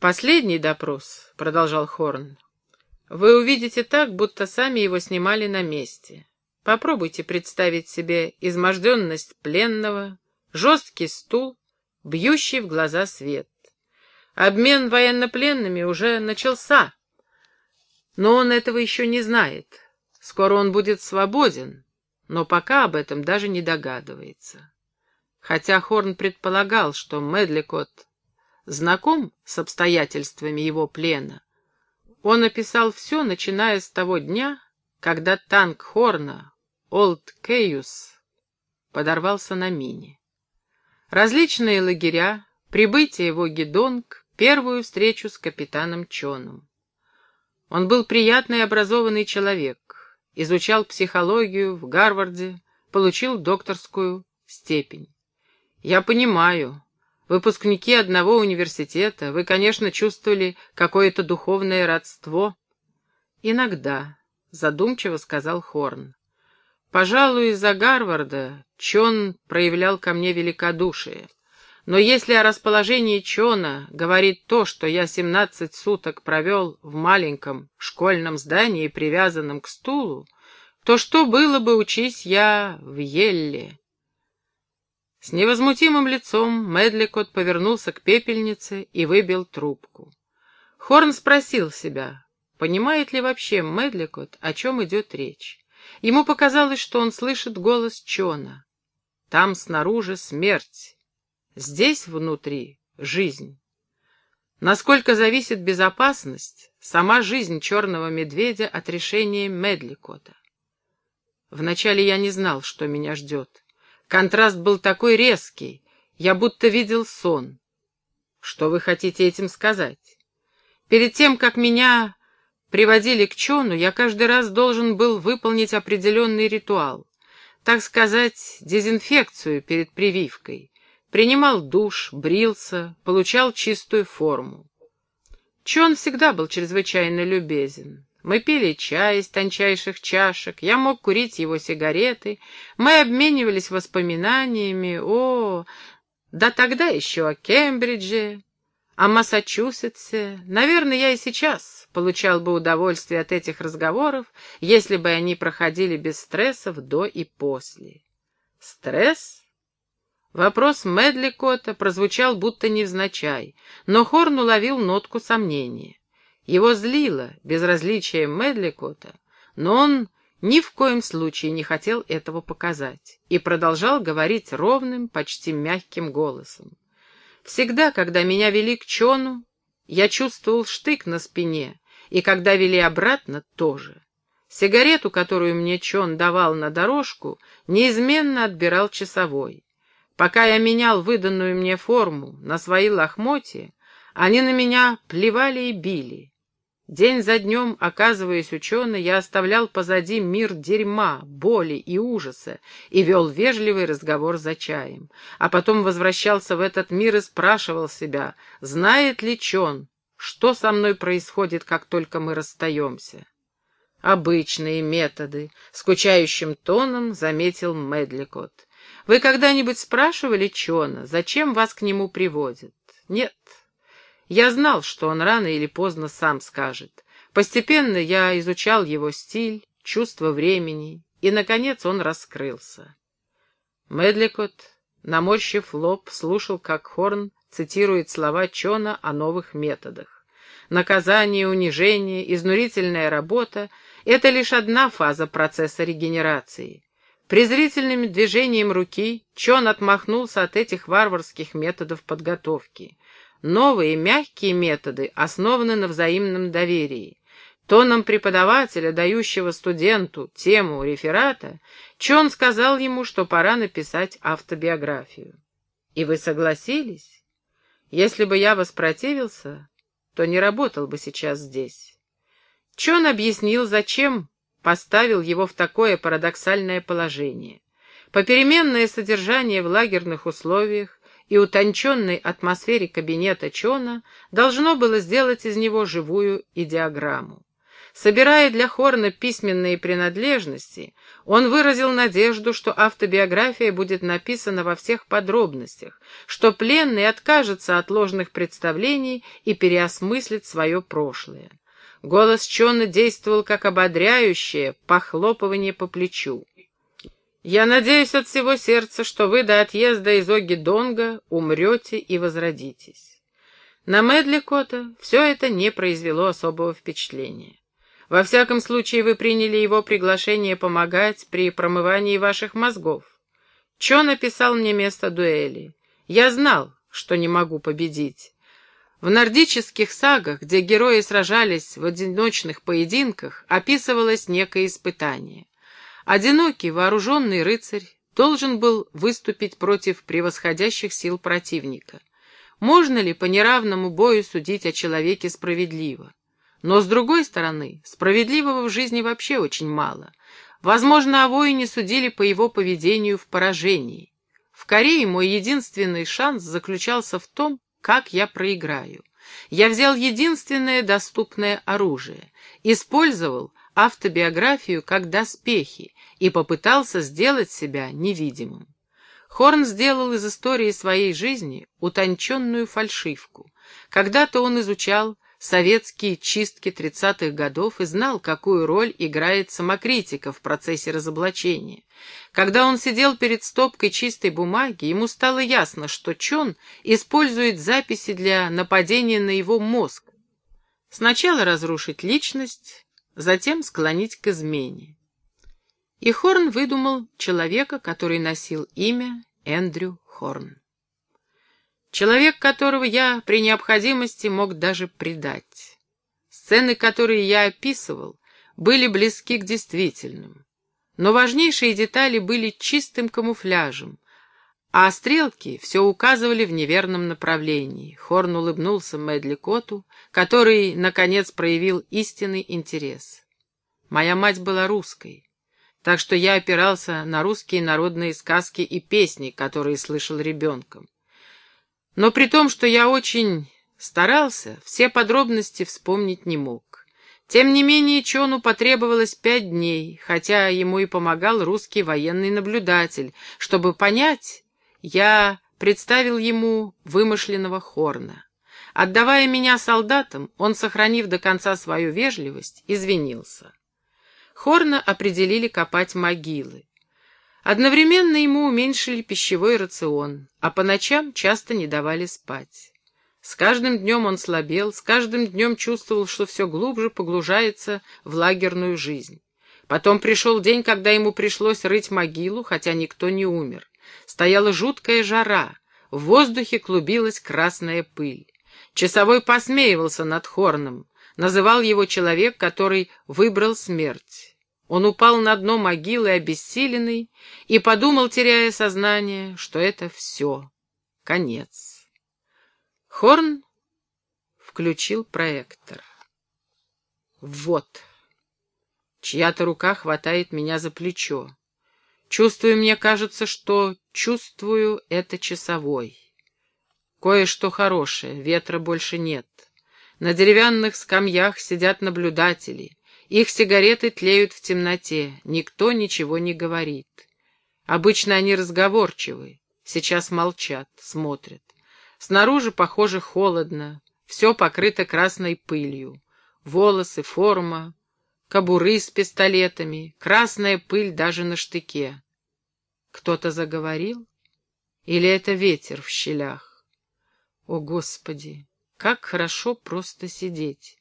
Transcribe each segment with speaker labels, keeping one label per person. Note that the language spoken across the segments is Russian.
Speaker 1: «Последний допрос», — продолжал Хорн, — «вы увидите так, будто сами его снимали на месте. Попробуйте представить себе изможденность пленного, жесткий стул, бьющий в глаза свет. Обмен военнопленными уже начался, но он этого еще не знает. Скоро он будет свободен, но пока об этом даже не догадывается. Хотя Хорн предполагал, что Медликот знаком с обстоятельствами его плена, он описал все, начиная с того дня, когда танк Хорна, Олд Кейус, подорвался на мине. Различные лагеря, прибытие в Огидонг, первую встречу с капитаном Чоном. Он был приятный и образованный человек, изучал психологию в Гарварде, получил докторскую степень. Я понимаю, выпускники одного университета, вы, конечно, чувствовали какое-то духовное родство. Иногда, задумчиво сказал Хорн. Пожалуй, из-за Гарварда Чон проявлял ко мне великодушие. Но если о расположении Чона говорит то, что я семнадцать суток провел в маленьком школьном здании, привязанном к стулу, то что было бы, учись я в Елле? С невозмутимым лицом Медликот повернулся к пепельнице и выбил трубку. Хорн спросил себя, понимает ли вообще Медликот, о чем идет речь. Ему показалось, что он слышит голос Чона. Там снаружи смерть, Здесь внутри жизнь. Насколько зависит безопасность, сама жизнь черного медведя от решения Медликота. Вначале я не знал, что меня ждет. Контраст был такой резкий, я будто видел сон. Что вы хотите этим сказать? Перед тем, как меня приводили к Чону, я каждый раз должен был выполнить определенный ритуал, так сказать, дезинфекцию перед прививкой принимал душ, брился, получал чистую форму. Чон всегда был чрезвычайно любезен. Мы пили чай из тончайших чашек, я мог курить его сигареты, мы обменивались воспоминаниями о... Да тогда еще о Кембридже, о Массачусетсе. Наверное, я и сейчас получал бы удовольствие от этих разговоров, если бы они проходили без стрессов до и после. Стресс? Вопрос Медликота прозвучал будто невзначай, но Хорн уловил нотку сомнения. Его злило безразличие Медликота, но он ни в коем случае не хотел этого показать и продолжал говорить ровным, почти мягким голосом. «Всегда, когда меня вели к Чону, я чувствовал штык на спине, и когда вели обратно, тоже. Сигарету, которую мне Чон давал на дорожку, неизменно отбирал часовой. Пока я менял выданную мне форму на свои лохмотья, они на меня плевали и били. День за днем, оказываясь ученой, я оставлял позади мир дерьма, боли и ужаса и вел вежливый разговор за чаем. А потом возвращался в этот мир и спрашивал себя, знает ли Чон, что со мной происходит, как только мы расстаемся. «Обычные методы», — скучающим тоном заметил Медликот. Вы когда-нибудь спрашивали Чона, зачем вас к нему приводят? Нет. Я знал, что он рано или поздно сам скажет. Постепенно я изучал его стиль, чувство времени, и, наконец, он раскрылся. Медликот, наморщив лоб, слушал, как Хорн цитирует слова Чона о новых методах. Наказание, унижение, изнурительная работа — это лишь одна фаза процесса регенерации. Презрительным движением руки Чон отмахнулся от этих варварских методов подготовки. Новые мягкие методы основаны на взаимном доверии. Тоном преподавателя, дающего студенту тему реферата, Чон сказал ему, что пора написать автобиографию. «И вы согласились? Если бы я воспротивился, то не работал бы сейчас здесь». Чон объяснил, зачем поставил его в такое парадоксальное положение. Попеременное содержание в лагерных условиях и утонченной атмосфере кабинета Чона должно было сделать из него живую идеограмму. Собирая для Хорна письменные принадлежности, он выразил надежду, что автобиография будет написана во всех подробностях, что пленный откажется от ложных представлений и переосмыслит свое прошлое. Голос Чона действовал как ободряющее похлопывание по плечу. «Я надеюсь от всего сердца, что вы до отъезда из Оги-Донга умрете и возродитесь». На Медликота все это не произвело особого впечатления. Во всяком случае, вы приняли его приглашение помогать при промывании ваших мозгов. Чо написал мне место дуэли. Я знал, что не могу победить. В нордических сагах, где герои сражались в одиночных поединках, описывалось некое испытание. Одинокий вооруженный рыцарь должен был выступить против превосходящих сил противника. Можно ли по неравному бою судить о человеке справедливо? Но, с другой стороны, справедливого в жизни вообще очень мало. Возможно, о воине судили по его поведению в поражении. В Корее мой единственный шанс заключался в том, как я проиграю. Я взял единственное доступное оружие, использовал автобиографию как доспехи и попытался сделать себя невидимым. Хорн сделал из истории своей жизни утонченную фальшивку. Когда-то он изучал советские чистки 30-х годов и знал, какую роль играет самокритика в процессе разоблачения. Когда он сидел перед стопкой чистой бумаги, ему стало ясно, что Чон использует записи для нападения на его мозг. Сначала разрушить личность, затем склонить к измене. И Хорн выдумал человека, который носил имя Эндрю Хорн. Человек, которого я при необходимости мог даже предать. Сцены, которые я описывал, были близки к действительным. Но важнейшие детали были чистым камуфляжем, а стрелки все указывали в неверном направлении. Хорн улыбнулся Мэдли Коту, который, наконец, проявил истинный интерес. Моя мать была русской, так что я опирался на русские народные сказки и песни, которые слышал ребенком. Но при том, что я очень старался, все подробности вспомнить не мог. Тем не менее, Чону потребовалось пять дней, хотя ему и помогал русский военный наблюдатель. Чтобы понять, я представил ему вымышленного Хорна. Отдавая меня солдатам, он, сохранив до конца свою вежливость, извинился. Хорна определили копать могилы. Одновременно ему уменьшили пищевой рацион, а по ночам часто не давали спать. С каждым днем он слабел, с каждым днем чувствовал, что все глубже погружается в лагерную жизнь. Потом пришел день, когда ему пришлось рыть могилу, хотя никто не умер. Стояла жуткая жара, в воздухе клубилась красная пыль. Часовой посмеивался над Хорном, называл его человек, который выбрал смерть. Он упал на дно могилы обессиленный и подумал, теряя сознание, что это все, конец. Хорн включил проектор. Вот. Чья-то рука хватает меня за плечо. Чувствую, мне кажется, что чувствую это часовой. Кое-что хорошее, ветра больше нет. На деревянных скамьях сидят наблюдатели. Их сигареты тлеют в темноте, никто ничего не говорит. Обычно они разговорчивы, сейчас молчат, смотрят. Снаружи, похоже, холодно, все покрыто красной пылью. Волосы, форма, кобуры с пистолетами, красная пыль даже на штыке. Кто-то заговорил? Или это ветер в щелях? О, Господи, как хорошо просто сидеть.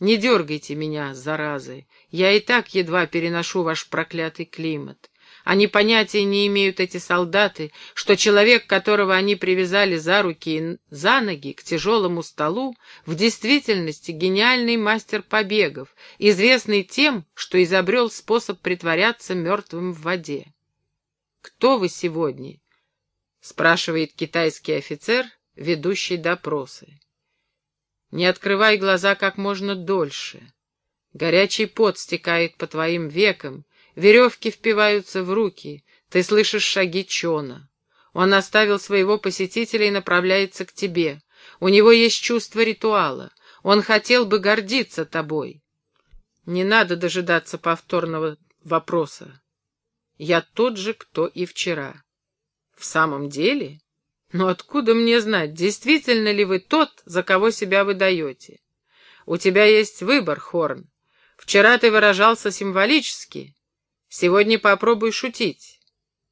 Speaker 1: Не дергайте меня, заразы. Я и так едва переношу ваш проклятый климат. Они понятия не имеют, эти солдаты, что человек, которого они привязали за руки и за ноги к тяжелому столу, в действительности гениальный мастер побегов, известный тем, что изобрел способ притворяться мертвым в воде. «Кто вы сегодня?» — спрашивает китайский офицер, ведущий допросы. Не открывай глаза как можно дольше. Горячий пот стекает по твоим векам, веревки впиваются в руки, ты слышишь шаги Чона. Он оставил своего посетителя и направляется к тебе. У него есть чувство ритуала. Он хотел бы гордиться тобой. Не надо дожидаться повторного вопроса. Я тот же, кто и вчера. В самом деле? Но откуда мне знать, действительно ли вы тот, за кого себя выдаете? У тебя есть выбор, Хорн. Вчера ты выражался символически. Сегодня попробуй шутить.